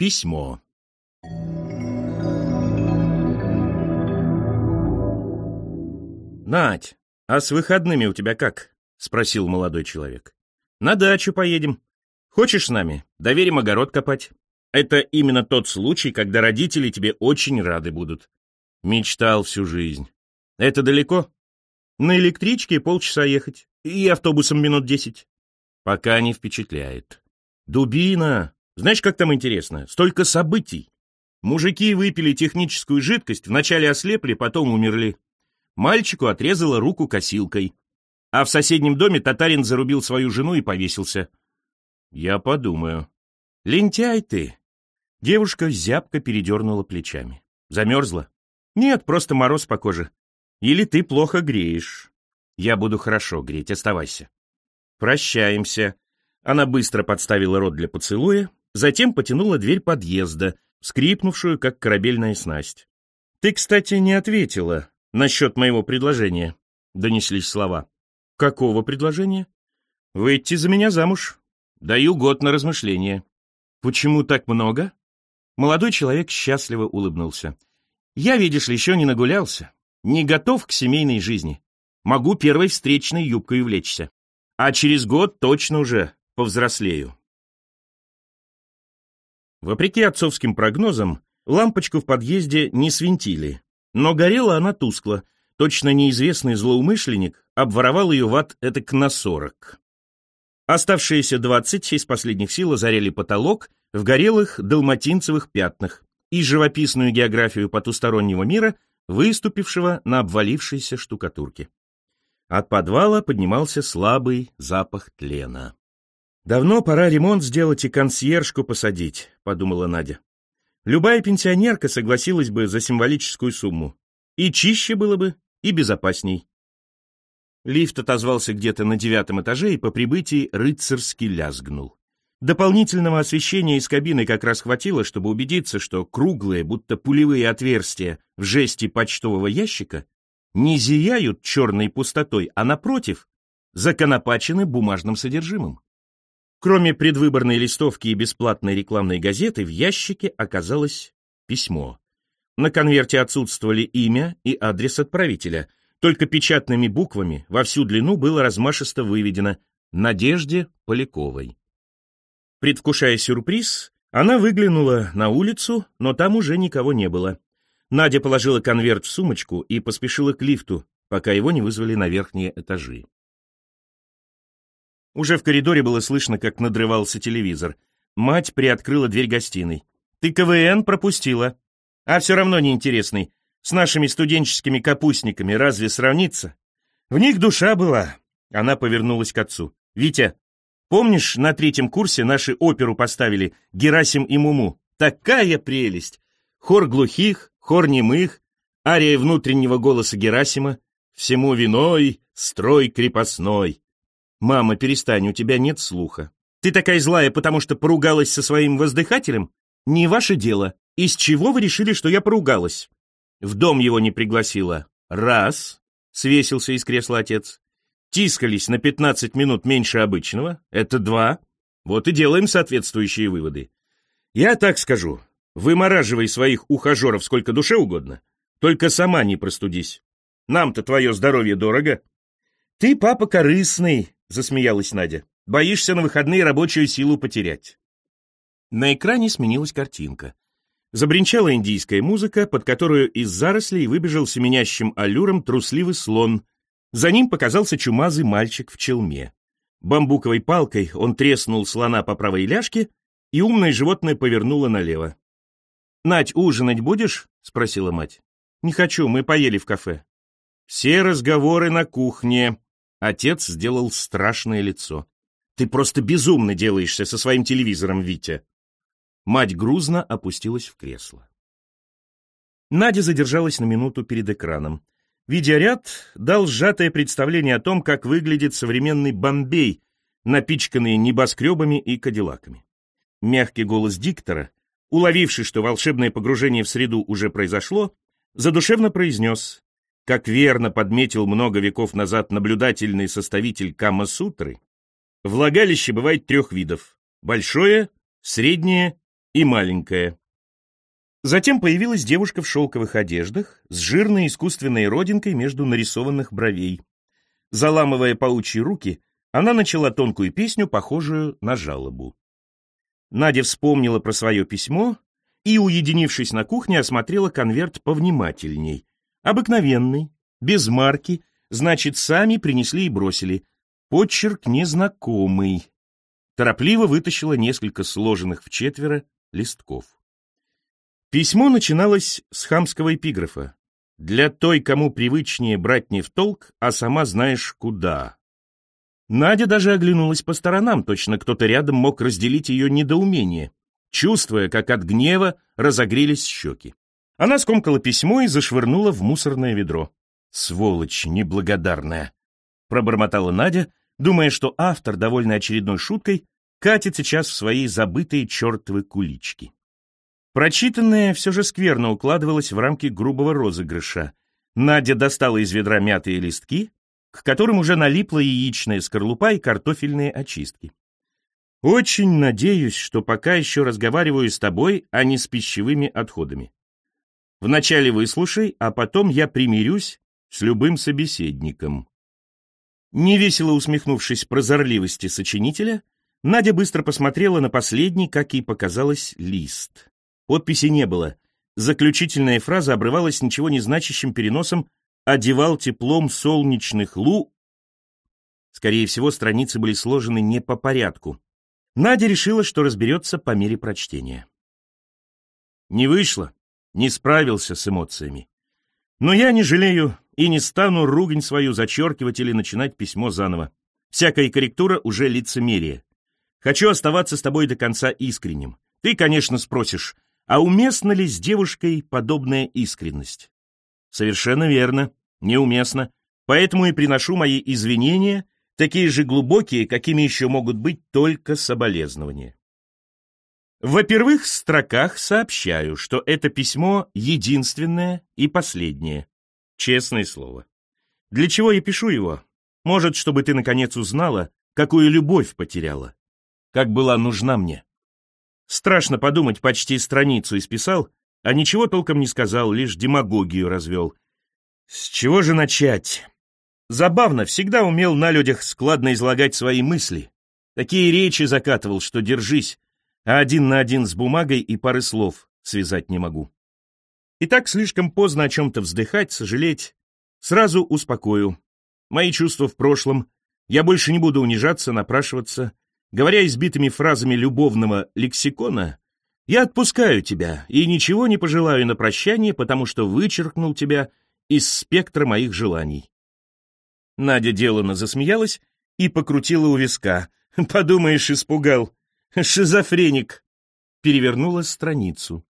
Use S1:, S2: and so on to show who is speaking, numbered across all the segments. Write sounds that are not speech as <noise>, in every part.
S1: Письмо. «Надь, а с выходными у тебя как?» — спросил молодой человек. «На дачу поедем. Хочешь с нами? Доверим огород копать. Это именно тот случай, когда родители тебе очень рады будут. Мечтал всю жизнь. Это далеко? На электричке полчаса ехать. И автобусом минут десять. Пока не впечатляет. Дубина. Знаешь, как там интересно? Столько событий. Мужики выпили техническую жидкость, вначале ослепли, потом умерли. Мальчику отрезала руку косилкой. А в соседнем доме татарин зарубил свою жену и повесился. Я подумаю. Лентяй ты. Девушка зябко передернула плечами. Замерзла? Нет, просто мороз по коже. Или ты плохо греешь. Я буду хорошо греть, оставайся. Прощаемся. Она быстро подставила рот для поцелуя, затем потянула дверь подъезда, скрипнувшую, как корабельная снасть. Ты, кстати, не ответила насчет моего предложения, донеслись слова. Какого предложения? Выйти за меня замуж. Даю год на размышление. Почему так много? Молодой человек счастливо улыбнулся. Я, видишь ли, еще не нагулялся, не готов к семейной жизни. Могу первой встречной юбкой увлечься. А через год точно уже повзрослею. Вопреки отцовским прогнозам, лампочку в подъезде не свинтили, но горела она тускло, точно неизвестный злоумышленник обворовал ее ват этак на сорок. Оставшиеся двадцать из последних сил озаряли потолок в горелых далматинцевых пятнах и живописную географию потустороннего мира, выступившего на обвалившейся штукатурке. От подвала поднимался слабый запах тлена. «Давно пора ремонт сделать и консьержку посадить», — подумала Надя. Любая пенсионерка согласилась бы за символическую сумму. И чище было бы, и безопасней. Лифт отозвался где-то на девятом этаже и по прибытии рыцарски лязгнул. Дополнительного освещения из кабины как раз хватило, чтобы убедиться, что круглые, будто пулевые отверстия в жести почтового ящика не зияют черной пустотой, а напротив, законопачены бумажным содержимым. Кроме предвыборной листовки и бесплатной рекламной газеты, в ящике оказалось письмо. На конверте отсутствовали имя и адрес отправителя, только печатными буквами во всю длину было размашисто выведено «Надежде Поляковой». Предвкушая сюрприз, она выглянула на улицу, но там уже никого не было. Надя положила конверт в сумочку и поспешила к лифту, пока его не вызвали на верхние этажи. Уже в коридоре было слышно, как надрывался телевизор. Мать приоткрыла дверь гостиной. «Ты КВН пропустила. А все равно неинтересный. С нашими студенческими капустниками разве сравниться? В них душа была». Она повернулась к отцу. «Витя, помнишь, на третьем курсе наши оперу поставили «Герасим и Муму»? Такая прелесть! Хор глухих, хор немых, ария внутреннего голоса Герасима, всему виной строй крепостной. Мама, перестань, у тебя нет слуха. Ты такая злая, потому что поругалась со своим воздыхателем? Не ваше дело. Из чего вы решили, что я поругалась? В дом его не пригласила. Раз, свесился из кресла отец. Тискались на пятнадцать минут меньше обычного. Это два. Вот и делаем соответствующие выводы. Я так скажу, Вымораживай своих ухажеров сколько душе угодно, только сама не простудись. Нам-то твое здоровье дорого. Ты, папа, корыстный, засмеялась Надя. Боишься на выходные рабочую силу потерять. На экране сменилась картинка. Забринчала индийская музыка, под которую из зарослей выбежал семенящим аллюром трусливый слон. За ним показался чумазый мальчик в челме. Бамбуковой палкой он треснул слона по правой ляжке, и умное животное повернуло налево. «Надь, ужинать будешь?» — спросила мать. «Не хочу, мы поели в кафе». «Все разговоры на кухне». Отец сделал страшное лицо. «Ты просто безумно делаешься со своим телевизором, Витя». Мать грузно опустилась в кресло. Надя задержалась на минуту перед экраном. Видеоряд дал сжатое представление о том, как выглядит современный Бомбей, напичканный небоскребами и кадиллаками. Мягкий голос диктора уловивший, что волшебное погружение в среду уже произошло, задушевно произнес, как верно подметил много веков назад наблюдательный составитель Кама-сутры, влагалище бывает трех видов – большое, среднее и маленькая. Затем появилась девушка в шелковых одеждах с жирной искусственной родинкой между нарисованных бровей. Заламывая паучьи руки, она начала тонкую песню, похожую на жалобу. Надя вспомнила про свое письмо и, уединившись на кухне, осмотрела конверт повнимательней. Обыкновенный, без марки, значит, сами принесли и бросили. Почерк незнакомый. Торопливо вытащила несколько сложенных в четверо листков. Письмо начиналось с хамского эпиграфа. «Для той, кому привычнее брать не в толк, а сама знаешь куда». Надя даже оглянулась по сторонам, точно кто-то рядом мог разделить ее недоумение, чувствуя, как от гнева разогрелись щеки. Она скомкала письмо и зашвырнула в мусорное ведро. «Сволочь неблагодарная!» — пробормотала Надя, думая, что автор, довольный очередной шуткой, катит сейчас в свои забытые чертовы кулички. Прочитанное все же скверно укладывалось в рамки грубого розыгрыша. Надя достала из ведра мятые листки, к которым уже налипла яичная скорлупа и картофельные очистки. Очень надеюсь, что пока еще разговариваю с тобой, а не с пищевыми отходами. Вначале выслушай, а потом я примирюсь с любым собеседником. Невесело усмехнувшись прозорливости сочинителя, Надя быстро посмотрела на последний, как ей показалось, лист. Подписи не было. Заключительная фраза обрывалась ничего не значащим переносом «одевал теплом солнечных лу». Скорее всего, страницы были сложены не по порядку. Надя решила, что разберется по мере прочтения. Не вышло, не справился с эмоциями. Но я не жалею и не стану ругань свою зачеркивать или начинать письмо заново. Всякая корректура уже лицемерие. Хочу оставаться с тобой до конца искренним. Ты, конечно, спросишь, а уместна ли с девушкой подобная искренность? Совершенно верно, неуместно. Поэтому и приношу мои извинения, такие же глубокие, какими еще могут быть только соболезнования. В первых строках сообщаю, что это письмо единственное и последнее. Честное слово. Для чего я пишу его? Может, чтобы ты наконец узнала, какую любовь потеряла, как была нужна мне. Страшно подумать, почти страницу исписал, а ничего толком не сказал, лишь демагогию развел. С чего же начать? Забавно, всегда умел на людях складно излагать свои мысли. Такие речи закатывал, что держись, а один на один с бумагой и пары слов связать не могу. И так слишком поздно о чем-то вздыхать, сожалеть. Сразу успокою. Мои чувства в прошлом. Я больше не буду унижаться, напрашиваться. Говоря избитыми фразами любовного лексикона, я отпускаю тебя и ничего не пожелаю на прощание, потому что вычеркнул тебя из спектра моих желаний. Надя деланно засмеялась и покрутила у виска. <laughs> Подумаешь, испугал. Шизофреник. Перевернула страницу.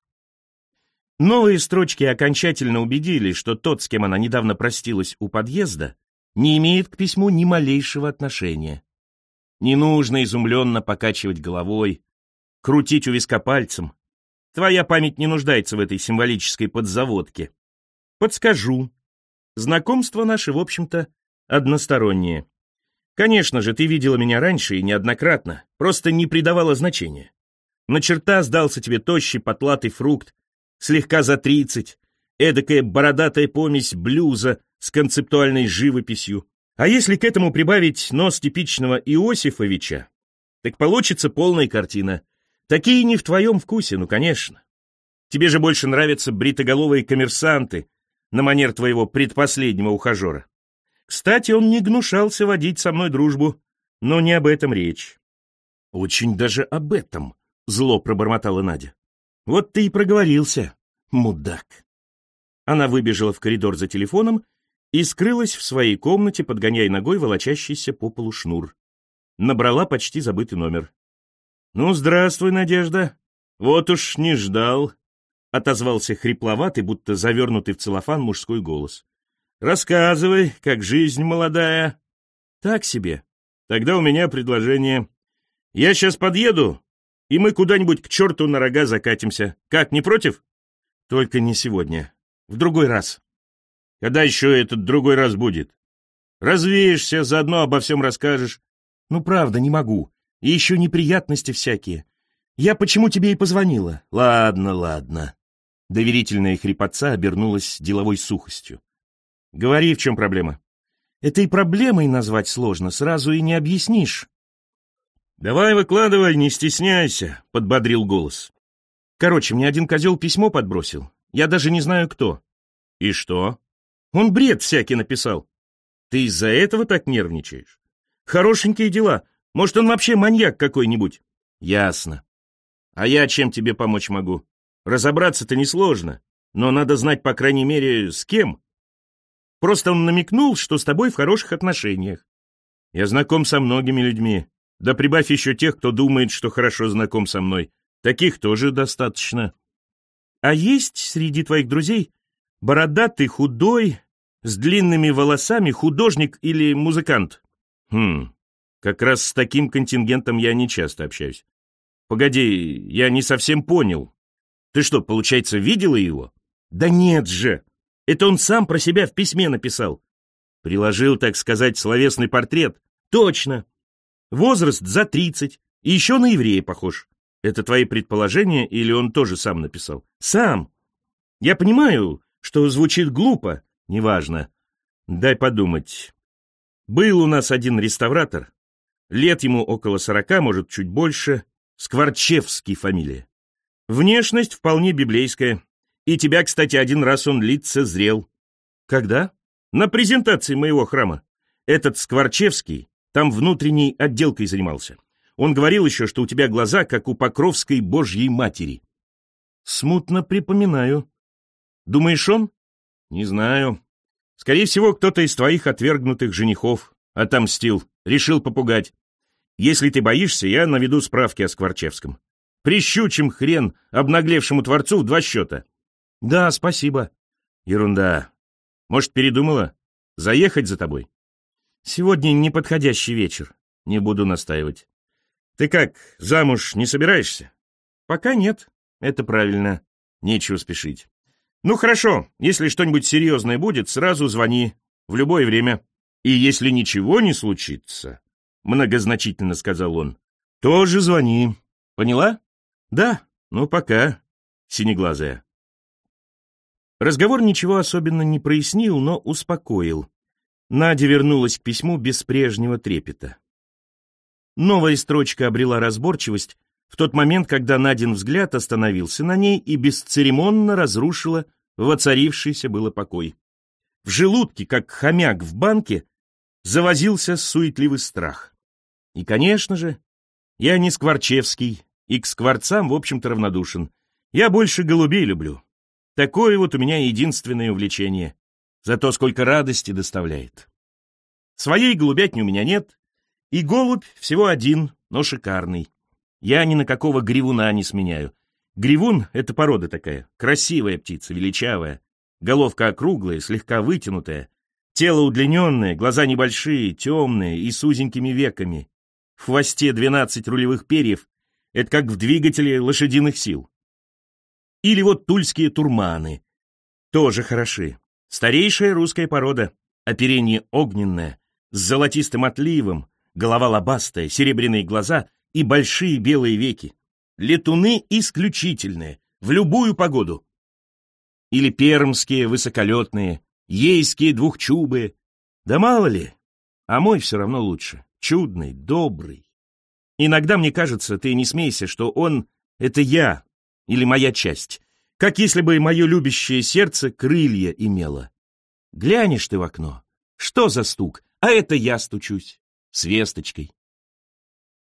S1: Новые строчки окончательно убедили, что тот, с кем она недавно простилась у подъезда, не имеет к письму ни малейшего отношения. Не нужно изумленно покачивать головой, крутить у виска пальцем. Твоя память не нуждается в этой символической подзаводке. Подскажу. Знакомство наше, в общем-то, одностороннее. Конечно же, ты видела меня раньше и неоднократно, просто не придавала значения. На черта сдался тебе тощий потлатый фрукт, слегка за тридцать, эдакая бородатая помесь блюза с концептуальной живописью, а если к этому прибавить нос типичного Иосифовича, так получится полная картина. Такие не в твоем вкусе, ну, конечно. Тебе же больше нравятся бритоголовые коммерсанты на манер твоего предпоследнего ухажера. Кстати, он не гнушался водить со мной дружбу, но не об этом речь. Очень даже об этом, зло пробормотала Надя. Вот ты и проговорился, мудак. Она выбежала в коридор за телефоном и скрылась в своей комнате, подгоняя ногой волочащийся по полу шнур. Набрала почти забытый номер. «Ну, здравствуй, Надежда. Вот уж не ждал», — отозвался хрипловатый, будто завернутый в целлофан мужской голос. «Рассказывай, как жизнь молодая». «Так себе. Тогда у меня предложение. Я сейчас подъеду, и мы куда-нибудь к черту на рога закатимся. Как, не против?» «Только не сегодня. В другой раз». Когда еще этот другой раз будет? Развеешься, заодно обо всем расскажешь. Ну, правда, не могу. И еще неприятности всякие. Я почему тебе и позвонила? Ладно, ладно. Доверительная хрипотца обернулась деловой сухостью. Говори, в чем проблема. Это и проблемой назвать сложно, сразу и не объяснишь. Давай выкладывай, не стесняйся, подбодрил голос. Короче, мне один козел письмо подбросил. Я даже не знаю, кто. И что? Он бред всякий написал. Ты из-за этого так нервничаешь? Хорошенькие дела. Может, он вообще маньяк какой-нибудь? Ясно. А я чем тебе помочь могу? Разобраться-то несложно, но надо знать, по крайней мере, с кем. Просто он намекнул, что с тобой в хороших отношениях. Я знаком со многими людьми. Да прибавь еще тех, кто думает, что хорошо знаком со мной. Таких тоже достаточно. А есть среди твоих друзей бородатый, худой, с длинными волосами художник или музыкант? Хм, как раз с таким контингентом я не часто общаюсь. Погоди, я не совсем понял. Ты что, получается, видела его? Да нет же! Это он сам про себя в письме написал. Приложил, так сказать, словесный портрет. Точно. Возраст за тридцать. И еще на еврея похож. Это твои предположения или он тоже сам написал? Сам. Я понимаю, что звучит глупо. Неважно. Дай подумать. Был у нас один реставратор. Лет ему около сорока, может, чуть больше. Скворчевский фамилия. Внешность вполне библейская. И тебя, кстати, один раз он лица зрел. Когда? На презентации моего храма. Этот Скворчевский там внутренней отделкой занимался. Он говорил еще, что у тебя глаза, как у Покровской Божьей Матери. Смутно припоминаю. Думаешь, он? Не знаю. Скорее всего, кто-то из твоих отвергнутых женихов отомстил, решил попугать. Если ты боишься, я наведу справки о Скворчевском. Прищучим хрен обнаглевшему творцу в два счета. Да, спасибо. Ерунда. Может, передумала? Заехать за тобой? Сегодня неподходящий вечер. Не буду настаивать. Ты как, замуж не собираешься? Пока нет. Это правильно. Нечего спешить. Ну хорошо, если что-нибудь серьезное будет, сразу звони. В любое время. И если ничего не случится, многозначительно сказал он, тоже звони. Поняла? Да, ну пока, синеглазая. Разговор ничего особенно не прояснил, но успокоил. Надя вернулась к письму без прежнего трепета. Новая строчка обрела разборчивость в тот момент, когда Надин взгляд остановился на ней и бесцеремонно разрушила воцарившийся было покой. В желудке, как хомяк в банке, завозился суетливый страх. И, конечно же, я не Скворчевский, и к скворцам, в общем-то, равнодушен. Я больше голубей люблю. Такое вот у меня единственное увлечение. Зато сколько радости доставляет. Своей голубятни у меня нет, и голубь всего один, но шикарный. Я ни на какого гривуна не сменяю. Гривун — это порода такая, красивая птица, величавая. Головка округлая, слегка вытянутая. Тело удлиненное, глаза небольшие, темные и с узенькими веками. В хвосте 12 рулевых перьев, это как в двигателе лошадиных сил. Или вот тульские турманы. Тоже хороши. Старейшая русская порода. Оперение огненное, с золотистым отливом, голова лобастая, серебряные глаза и большие белые веки. Летуны исключительные, в любую погоду. Или пермские высоколетные, ейские двухчубые. Да мало ли, а мой все равно лучше. Чудный, добрый, Иногда мне кажется, ты не смейся, что он — это я или моя часть, как если бы мое любящее сердце крылья имело. Глянешь ты в окно, что за стук, а это я стучусь, с весточкой.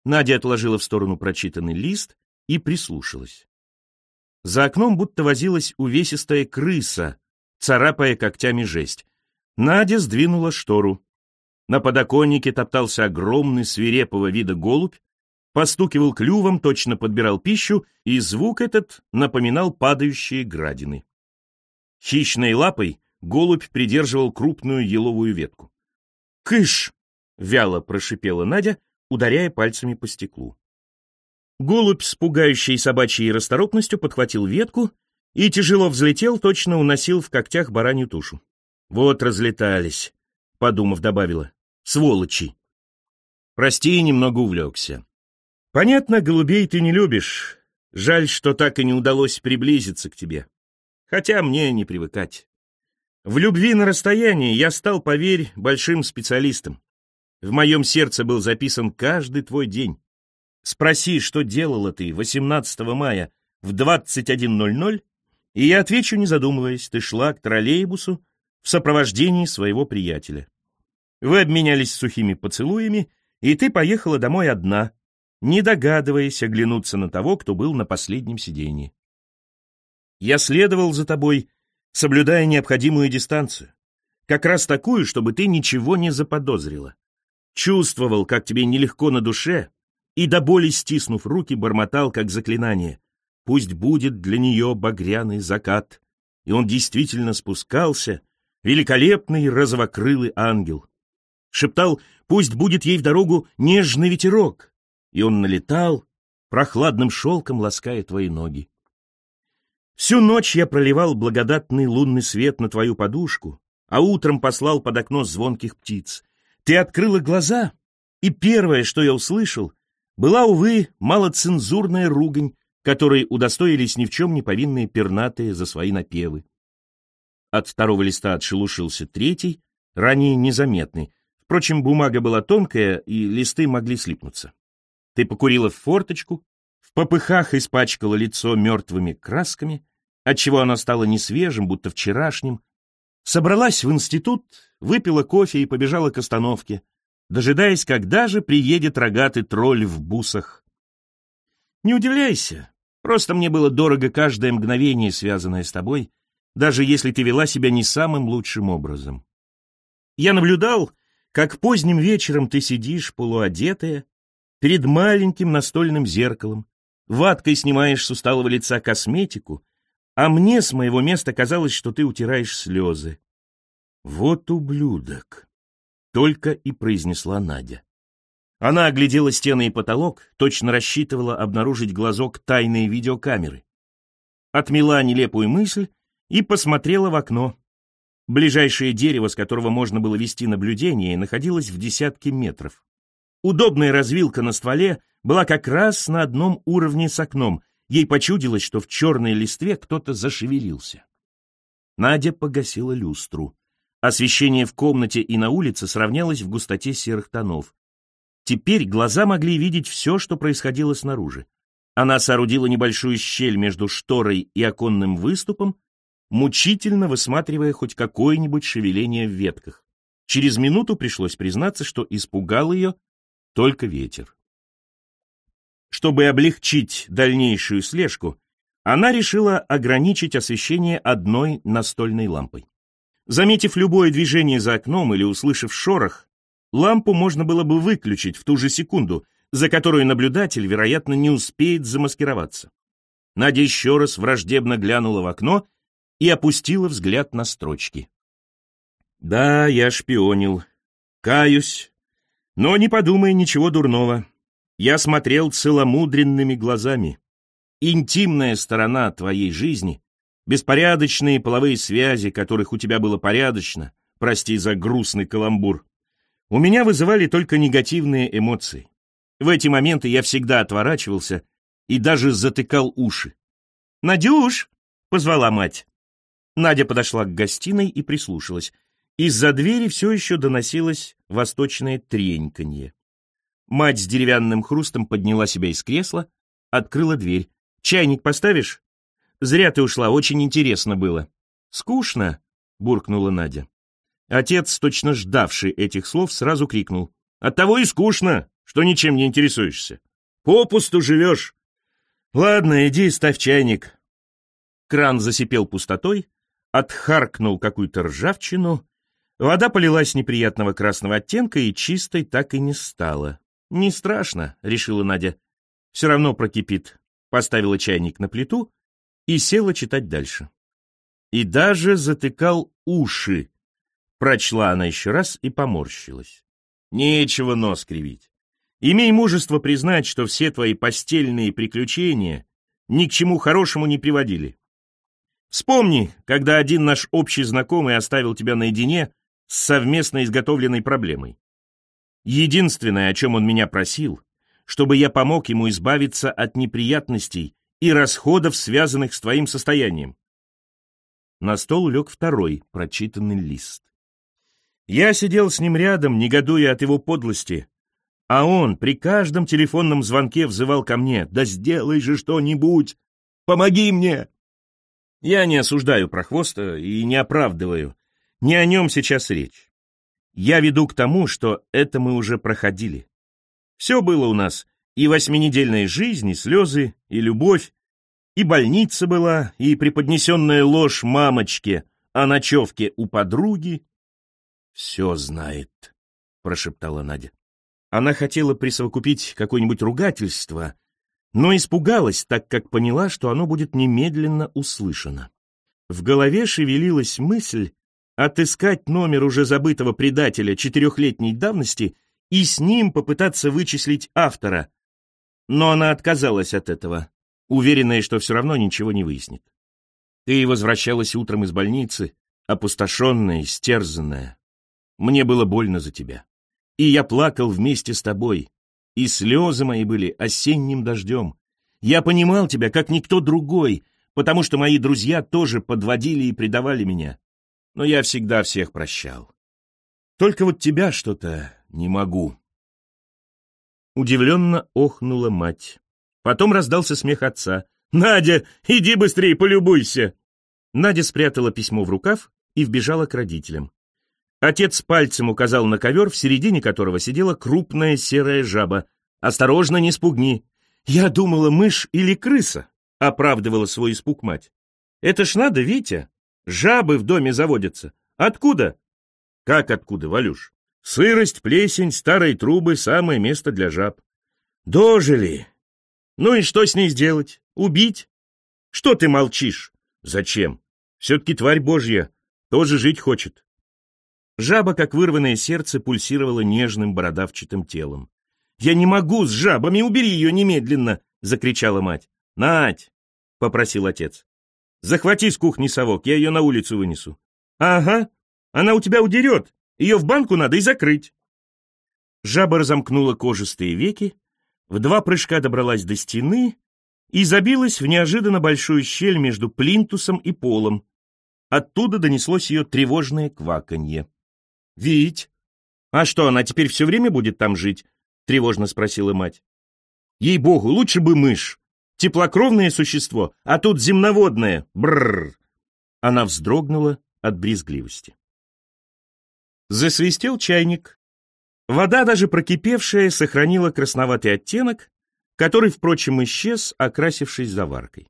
S1: Надя отложила в сторону прочитанный лист и прислушалась. За окном будто возилась увесистая крыса, царапая когтями жесть. Надя сдвинула штору. На подоконнике топтался огромный свирепого вида голубь, постукивал клювом, точно подбирал пищу, и звук этот напоминал падающие градины. Хищной лапой голубь придерживал крупную еловую ветку. «Кыш!» — вяло прошипела Надя, ударяя пальцами по стеклу. Голубь с пугающей собачьей расторопностью подхватил ветку и тяжело взлетел, точно уносил в когтях баранью тушу. «Вот разлетались», — подумав, добавила. «Сволочи!» «Прости, немного увлекся. Понятно, голубей ты не любишь. Жаль, что так и не удалось приблизиться к тебе. Хотя мне не привыкать. В любви на расстоянии я стал, поверь, большим специалистом. В моем сердце был записан каждый твой день. Спроси, что делала ты 18 мая в 21.00, и я отвечу, не задумываясь, ты шла к троллейбусу в сопровождении своего приятеля. Вы обменялись сухими поцелуями, и ты поехала домой одна, не догадываясь оглянуться на того, кто был на последнем сиденье. Я следовал за тобой, соблюдая необходимую дистанцию, как раз такую, чтобы ты ничего не заподозрила. Чувствовал, как тебе нелегко на душе, и до боли стиснув руки, бормотал, как заклинание. Пусть будет для нее багряный закат. И он действительно спускался, великолепный розовокрылый ангел. Шептал, пусть будет ей в дорогу нежный ветерок, и он налетал, прохладным шелком лаская твои ноги. Всю ночь я проливал благодатный лунный свет на твою подушку, а утром послал под окно звонких птиц. Ты открыла глаза, и первое, что я услышал, была, увы, малоцензурная ругань, которой удостоились ни в чем не повинные пернатые за свои напевы. От второго листа отшелушился третий, ранее незаметный. Впрочем, бумага была тонкая, и листы могли слипнуться. Ты покурила в форточку, в попыхах испачкала лицо мертвыми красками, отчего оно стало не свежим, будто вчерашним. Собралась в институт, выпила кофе и побежала к остановке, дожидаясь, когда же приедет рогатый тролль в бусах. Не удивляйся, просто мне было дорого каждое мгновение, связанное с тобой, даже если ты вела себя не самым лучшим образом. Я наблюдал, как поздним вечером ты сидишь полуодетая, перед маленьким настольным зеркалом, ваткой снимаешь с усталого лица косметику, а мне с моего места казалось, что ты утираешь слезы. «Вот ублюдок!» — только и произнесла Надя. Она оглядела стены и потолок, точно рассчитывала обнаружить глазок тайной видеокамеры. Отмела нелепую мысль и посмотрела в окно. Ближайшее дерево, с которого можно было вести наблюдение, находилось в десятке метров. Удобная развилка на стволе была как раз на одном уровне с окном. Ей почудилось, что в черной листве кто-то зашевелился. Надя погасила люстру. Освещение в комнате и на улице сравнялось в густоте серых тонов. Теперь глаза могли видеть все, что происходило снаружи. Она соорудила небольшую щель между шторой и оконным выступом, мучительно высматривая хоть какое-нибудь шевеление в ветках. Через минуту пришлось признаться, что испугал ее только ветер. Чтобы облегчить дальнейшую слежку, она решила ограничить освещение одной настольной лампой. Заметив любое движение за окном или услышав шорох, лампу можно было бы выключить в ту же секунду, за которую наблюдатель, вероятно, не успеет замаскироваться. Надя еще раз враждебно глянула в окно и опустила взгляд на строчки. «Да, я шпионил. Каюсь, но не подумай ничего дурного. Я смотрел целомудренными глазами. Интимная сторона твоей жизни, беспорядочные половые связи, которых у тебя было порядочно, прости за грустный каламбур, у меня вызывали только негативные эмоции. В эти моменты я всегда отворачивался и даже затыкал уши. «Надюш!» — позвала мать. Надя подошла к гостиной и прислушалась. Из-за двери все еще доносилось восточное треньканье. Мать с деревянным хрустом подняла себя из кресла, открыла дверь. «Чайник поставишь?» «Зря ты ушла, очень интересно было». «Скучно», — буркнула Надя. Отец, точно ждавший этих слов, сразу крикнул. «Оттого и скучно, что ничем не интересуешься. Попусту живешь. Ладно, иди ставь чайник». Кран засипел пустотой, отхаркнул какую-то ржавчину, Вода полилась неприятного красного оттенка и чистой так и не стала. «Не страшно», — решила Надя. «Все равно прокипит». Поставила чайник на плиту и села читать дальше. И даже затыкал уши. Прочла она еще раз и поморщилась. Нечего нос кривить. Имей мужество признать, что все твои постельные приключения ни к чему хорошему не приводили. Вспомни, когда один наш общий знакомый оставил тебя наедине с совместно изготовленной проблемой. Единственное, о чем он меня просил, чтобы я помог ему избавиться от неприятностей и расходов, связанных с твоим состоянием. На стол лег второй прочитанный лист. Я сидел с ним рядом, негодуя от его подлости, а он при каждом телефонном звонке взывал ко мне «Да сделай же что-нибудь! Помоги мне!» Я не осуждаю прохвоста и не оправдываю. Не о нем сейчас речь. Я веду к тому, что это мы уже проходили. Все было у нас, и восьминедельная жизнь, и слезы, и любовь, и больница была, и преподнесенная ложь мамочке о ночевке у подруги. «Все знает», — прошептала Надя. Она хотела присовокупить какое-нибудь ругательство, но испугалась, так как поняла, что оно будет немедленно услышано. В голове шевелилась мысль отыскать номер уже забытого предателя четырехлетней давности и с ним попытаться вычислить автора. Но она отказалась от этого, уверенная, что все равно ничего не выяснит. Ты возвращалась утром из больницы, опустошенная, стерзанная. Мне было больно за тебя. И я плакал вместе с тобой, и слезы мои были осенним дождем. Я понимал тебя, как никто другой, потому что мои друзья тоже подводили и предавали меня. Но я всегда всех прощал. Только вот тебя что-то не могу. Удивленно охнула мать. Потом раздался смех отца. «Надя, иди быстрее, полюбуйся!» Надя спрятала письмо в рукав и вбежала к родителям. Отец пальцем указал на ковер, в середине которого сидела крупная серая жаба. «Осторожно, не спугни!» «Я думала, мышь или крыса», — оправдывала свой испуг мать. «Это ж надо, Витя! Жабы в доме заводятся. Откуда?» «Как откуда, Валюш? Сырость, плесень, старые трубы — самое место для жаб». «Дожили! Ну и что с ней сделать? Убить? Что ты молчишь? Зачем? Все-таки тварь божья, тоже жить хочет. Жаба, как вырванное сердце, пульсировала нежным бородавчатым телом. «Я не могу с жабами, убери ее немедленно!» — закричала мать. «Надь!» — попросил отец. «Захвати с кухни совок, я ее на улицу вынесу». «Ага, она у тебя удерет, ее в банку надо и закрыть». Жаба разомкнула кожистые веки, в два прыжка добралась до стены и забилась в неожиданно большую щель между плинтусом и полом. Оттуда донеслось ее тревожное кваканье. «Вить! А что, она теперь все время будет там жить?» — тревожно спросила мать. «Ей-богу, лучше бы мышь. Теплокровное существо, а тут земноводное. Бррр!» Она вздрогнула от брезгливости. Засвистел чайник. Вода, даже прокипевшая, сохранила красноватый оттенок, который, впрочем, исчез, окрасившись заваркой.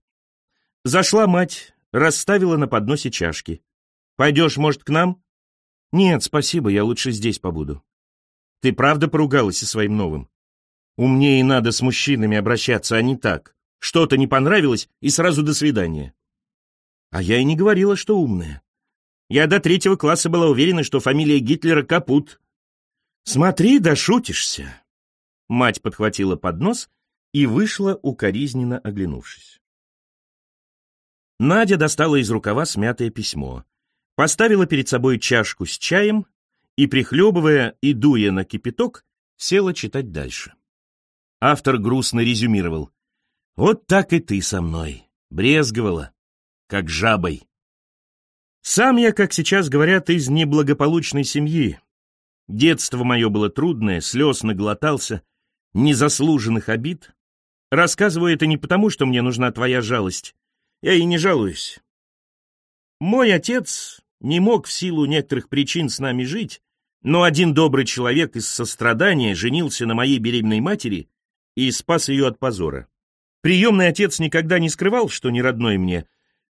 S1: Зашла мать, расставила на подносе чашки. «Пойдешь, может, к нам?» «Нет, спасибо, я лучше здесь побуду». «Ты правда поругалась со своим новым?» «Умнее надо с мужчинами обращаться, а не так. Что-то не понравилось, и сразу до свидания». «А я и не говорила, что умная. Я до третьего класса была уверена, что фамилия Гитлера Капут». «Смотри, да шутишься». Мать подхватила поднос и вышла, укоризненно оглянувшись. Надя достала из рукава смятое письмо поставила перед собой чашку с чаем и, прихлебывая и дуя на кипяток, села читать дальше. Автор грустно резюмировал. «Вот так и ты со мной. Брезговала, как жабой. Сам я, как сейчас говорят, из неблагополучной семьи. Детство мое было трудное, слез наглотался, незаслуженных обид. Рассказываю это не потому, что мне нужна твоя жалость. Я и не жалуюсь. Мой отец, не мог в силу некоторых причин с нами жить, но один добрый человек из сострадания женился на моей беременной матери и спас ее от позора. Приемный отец никогда не скрывал, что не родной мне,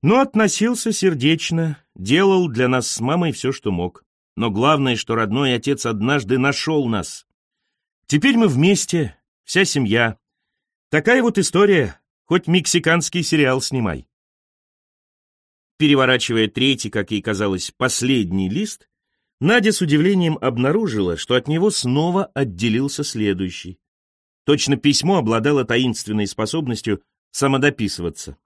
S1: но относился сердечно, делал для нас с мамой все, что мог. Но главное, что родной отец однажды нашел нас. Теперь мы вместе, вся семья. Такая вот история, хоть мексиканский сериал снимай. Переворачивая третий, как ей казалось, последний лист, Надя с удивлением обнаружила, что от него снова отделился следующий. Точно письмо обладало таинственной способностью самодописываться.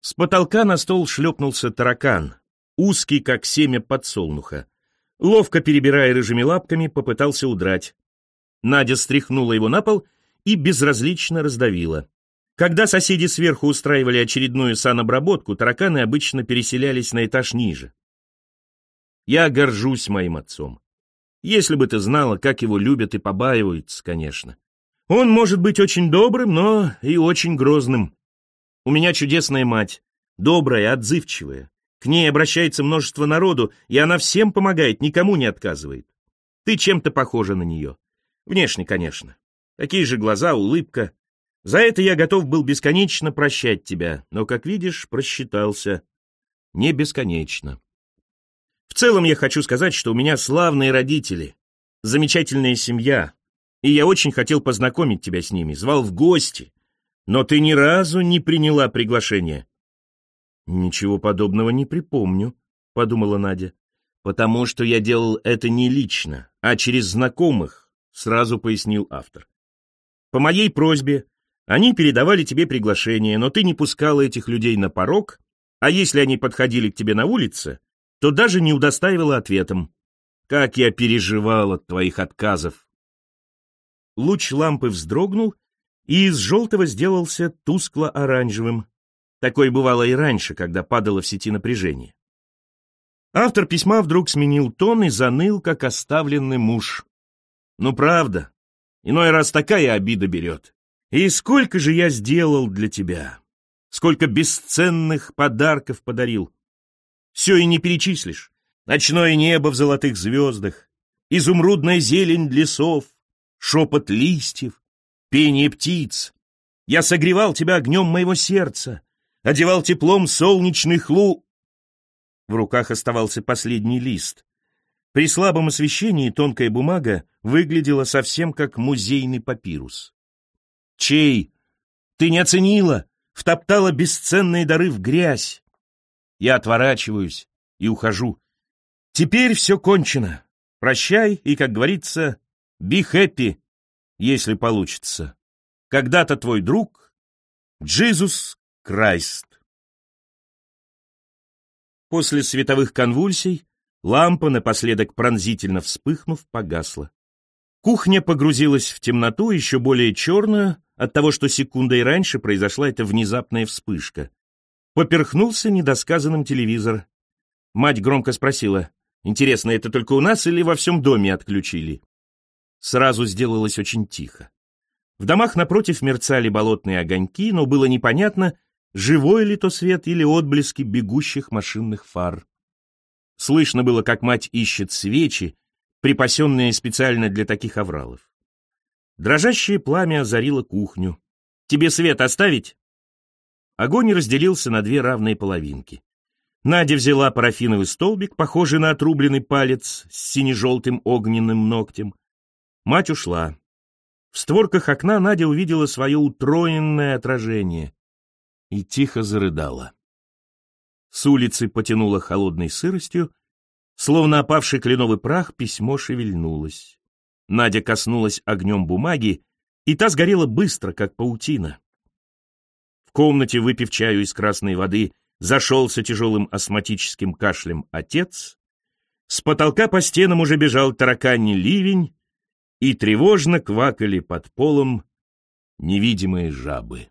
S1: С потолка на стол шлепнулся таракан, узкий, как семя подсолнуха. Ловко перебирая рыжими лапками, попытался удрать. Надя стряхнула его на пол и безразлично раздавила. Когда соседи сверху устраивали очередную санобработку, тараканы обычно переселялись на этаж ниже. Я горжусь моим отцом. Если бы ты знала, как его любят и побаиваются, конечно. Он может быть очень добрым, но и очень грозным. У меня чудесная мать, добрая, отзывчивая. К ней обращается множество народу, и она всем помогает, никому не отказывает. Ты чем-то похожа на нее. Внешне, конечно. Такие же глаза, улыбка. За это я готов был бесконечно прощать тебя, но, как видишь, просчитался. Не бесконечно. В целом я хочу сказать, что у меня славные родители, замечательная семья, и я очень хотел познакомить тебя с ними, звал в гости, но ты ни разу не приняла приглашение. Ничего подобного не припомню, подумала Надя. Потому что я делал это не лично, а через знакомых, сразу пояснил автор. По моей просьбе они передавали тебе приглашение, но ты не пускала этих людей на порог, а если они подходили к тебе на улице, то даже не удостаивала ответом. Как я переживал от твоих отказов. Луч лампы вздрогнул, и из желтого сделался тускло-оранжевым. Такое бывало и раньше, когда падало в сети напряжение. Автор письма вдруг сменил тон и заныл, как оставленный муж. Ну, правда, иной раз такая обида берет. И сколько же я сделал для тебя? Сколько бесценных подарков подарил? Все и не перечислишь. Ночное небо в золотых звездах, изумрудная зелень лесов, шепот листьев, пение птиц. Я согревал тебя огнем моего сердца, одевал теплом солнечных лу... В руках оставался последний лист. При слабом освещении тонкая бумага выглядела совсем как музейный папирус. Чей? Ты не оценила, втоптала бесценные дары в грязь. Я отворачиваюсь и ухожу. Теперь все кончено. Прощай и, как говорится, be happy, если получится. Когда-то твой друг Джизус Крайст. После световых конвульсий лампа, напоследок пронзительно вспыхнув, погасла. Кухня погрузилась в темноту, еще более черную, от того, что секундой раньше произошла эта внезапная вспышка. Поперхнулся недосказанным телевизор. Мать громко спросила, «Интересно, это только у нас или во всем доме отключили?» Сразу сделалось очень тихо. В домах напротив мерцали болотные огоньки, но было непонятно, живой ли то свет или отблески бегущих машинных фар. Слышно было, как мать ищет свечи, припасенные специально для таких авралов. Дрожащее пламя озарило кухню. «Тебе свет оставить?» Огонь разделился на две равные половинки. Надя взяла парафиновый столбик, похожий на отрубленный палец с сине-желтым огненным ногтем. Мать ушла. В створках окна Надя увидела свое утроенное отражение и тихо зарыдала. С улицы потянуло холодной сыростью, словно опавший кленовый прах письмо шевельнулось. Надя коснулась огнем бумаги, и та сгорела быстро, как паутина. В комнате, выпив чаю из красной воды, зашелся тяжелым астматическим кашлем отец. С потолка по стенам уже бежал тараканий ливень, и тревожно квакали под полом невидимые жабы.